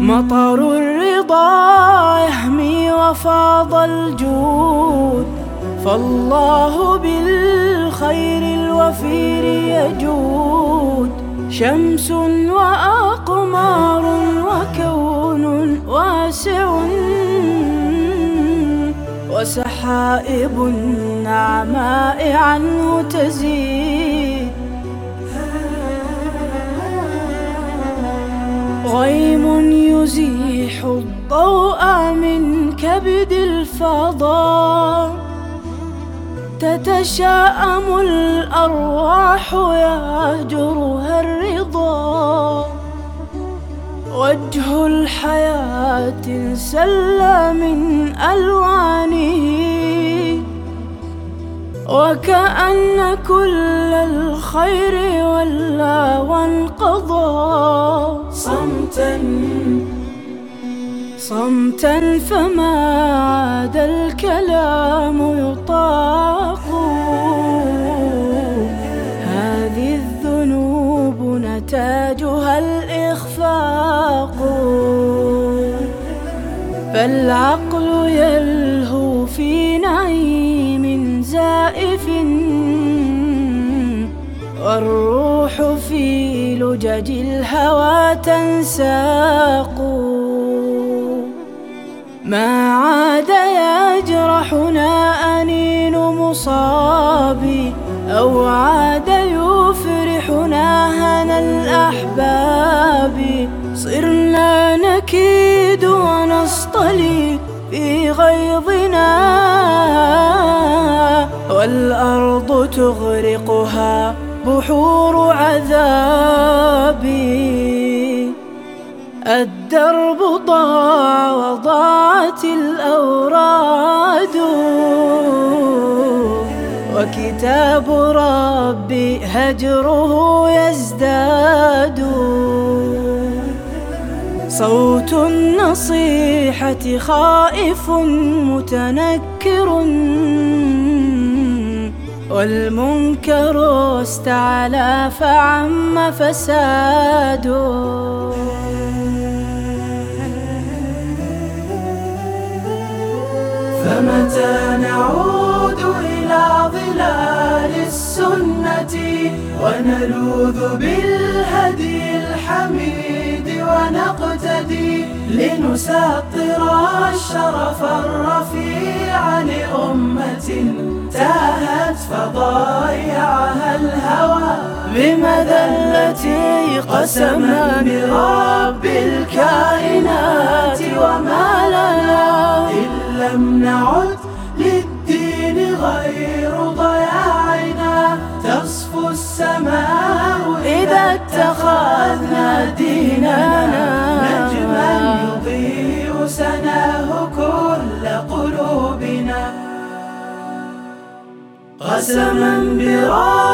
مطر الرضا يهمي وفاض الجود فالله بالخير الوفير يجود. شمس وأقمار وسحائب النعماء عنه تزيد. غيم يزيح الضوء من كبد الفضاء. تتشاءم الأرواح يهجرها الرضا. وجه الحياة سل من ألوانه. وكأن كل الخير ولا وانقضى. صمتا صمتا فما عاد الكلام يطاق. فالعقل يلهو في نعيم زائف والروح في لجج الهوى تنساق. ما عاد يجرحنا أنين مصابي أو عاد يفرحنا هنا الأحباب. نكيد ونصطلي في غيظنا والأرض تغرقها بحور عذابي. الدرب ضاع وضاعت الأوراد وكتاب ربي هجره يزداد. صوت النصيحة خائف متنكر. والمنكر استعلى فعم فساده فمتى نعود إلى ظلال السنة ونلوذ بالهدي الحميد؟ ونقتدي لنسطر الشرف الرفيع لأمة تاهت فضايعها الهوى بمذلتي قسما برب الكائنات وما لنا إن لم نعد للدين غير ضياعنا تصفو السماء إذا اتخذنا ديننا سناه كل قلوبنا قسما برب